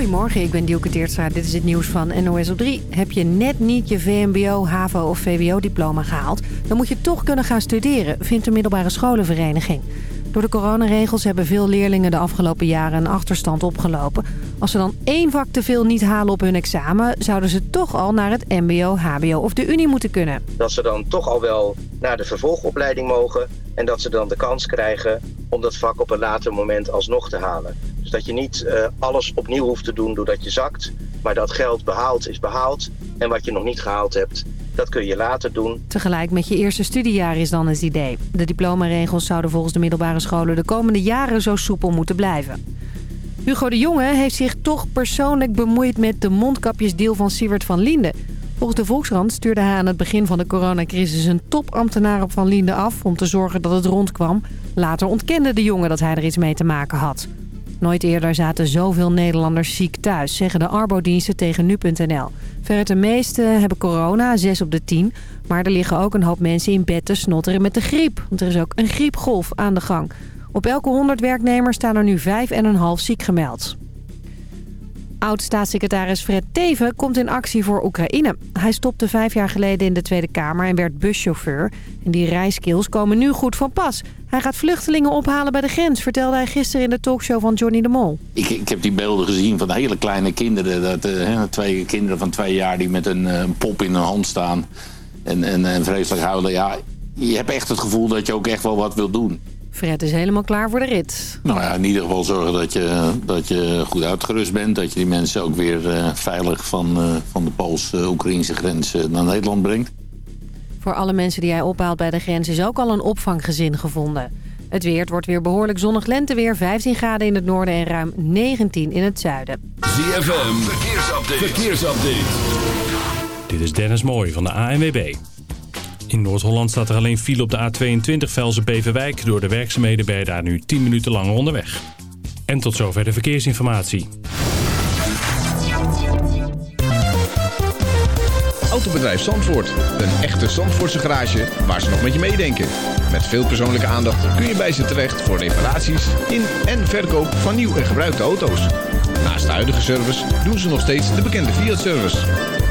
Goedemorgen, ik ben Dielke Teertstra. Dit is het nieuws van NOS op 3. Heb je net niet je VMBO, HAVO of VWO-diploma gehaald... dan moet je toch kunnen gaan studeren, vindt de middelbare scholenvereniging. Door de coronaregels hebben veel leerlingen de afgelopen jaren een achterstand opgelopen. Als ze dan één vak te veel niet halen op hun examen... zouden ze toch al naar het mbo, hbo of de unie moeten kunnen. Dat ze dan toch al wel naar de vervolgopleiding mogen... en dat ze dan de kans krijgen om dat vak op een later moment alsnog te halen. Dus dat je niet uh, alles opnieuw hoeft te doen doordat je zakt... maar dat geld behaald is behaald en wat je nog niet gehaald hebt dat kun je later doen. Tegelijk met je eerste studiejaar is dan het idee. De diplomaregels zouden volgens de middelbare scholen de komende jaren zo soepel moeten blijven. Hugo de Jonge heeft zich toch persoonlijk bemoeid met de mondkapjesdeal van Siewert van Linden. Volgens de Volkskrant stuurde hij aan het begin van de coronacrisis een topambtenaar op Van Linden af om te zorgen dat het rondkwam. Later ontkende de jongen dat hij er iets mee te maken had. Nooit eerder zaten zoveel Nederlanders ziek thuis, zeggen de arbodiensten tegen nu.nl. Verder de meeste hebben corona, 6 op de 10. Maar er liggen ook een hoop mensen in bed te snotteren met de griep. Want er is ook een griepgolf aan de gang. Op elke 100 werknemers staan er nu 5,5 ziek gemeld. Oud-staatssecretaris Fred Teven komt in actie voor Oekraïne. Hij stopte vijf jaar geleden in de Tweede Kamer en werd buschauffeur. En die rijskills komen nu goed van pas. Hij gaat vluchtelingen ophalen bij de grens, vertelde hij gisteren in de talkshow van Johnny de Mol. Ik, ik heb die beelden gezien van hele kleine kinderen. Dat, uh, twee kinderen van twee jaar die met een, uh, pop in hun hand staan. En, en, en vreselijk huilen. Ja, je hebt echt het gevoel dat je ook echt wel wat wil doen. Fred is helemaal klaar voor de rit. Nou ja, in ieder geval zorgen dat je, dat je goed uitgerust bent. Dat je die mensen ook weer uh, veilig van, uh, van de Pools-Oekraïnse grens uh, naar Nederland brengt. Voor alle mensen die hij ophaalt bij de grens is ook al een opvanggezin gevonden. Het weer wordt weer behoorlijk zonnig lenteweer. 15 graden in het noorden en ruim 19 in het zuiden. ZFM, verkeersupdate. verkeersupdate. Dit is Dennis Mooij van de ANWB. In Noord-Holland staat er alleen file op de A22 Velzen-Beverwijk. Door de werkzaamheden je daar nu 10 minuten langer onderweg. En tot zover de verkeersinformatie. Autobedrijf Zandvoort. Een echte Zandvoortse garage waar ze nog met je meedenken. Met veel persoonlijke aandacht kun je bij ze terecht voor reparaties in en verkoop van nieuw en gebruikte auto's. Naast de huidige service doen ze nog steeds de bekende Fiat-service.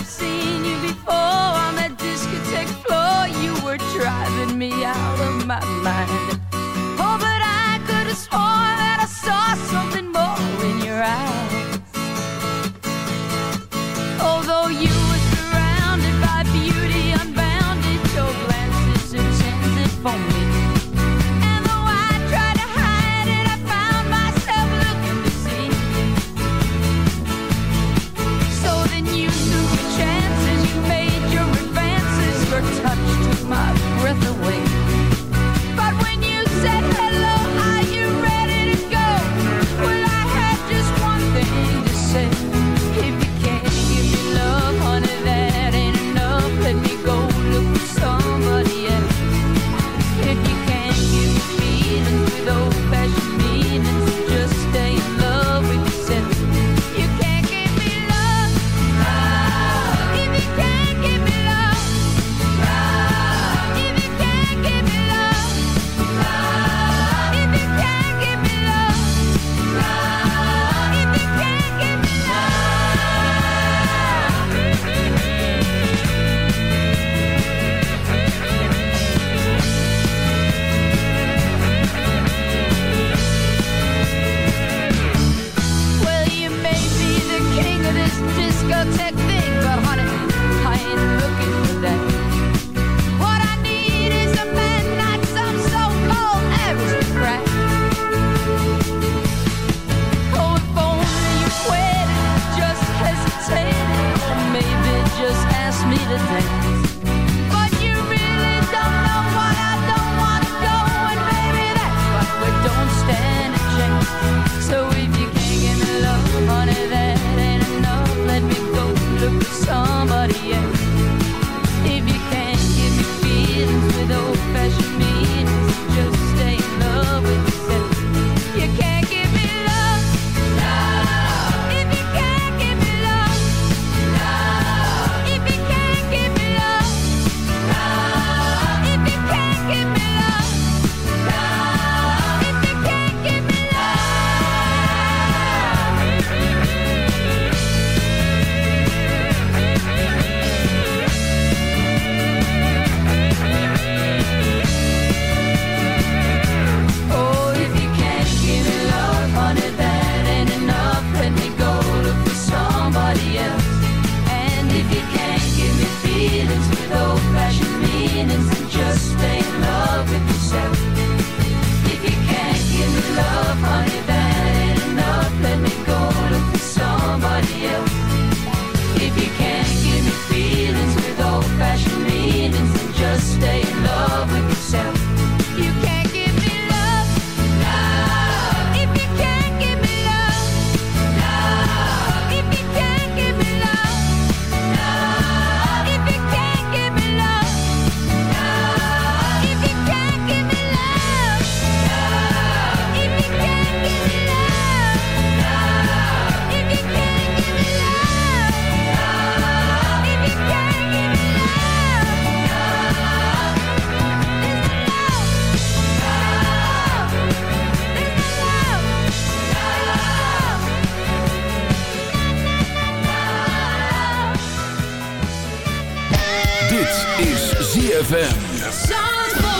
I've seen you before on that discotheque floor. You were driving me out of my mind. Oh, but I could have sworn that I saw something. ZFM.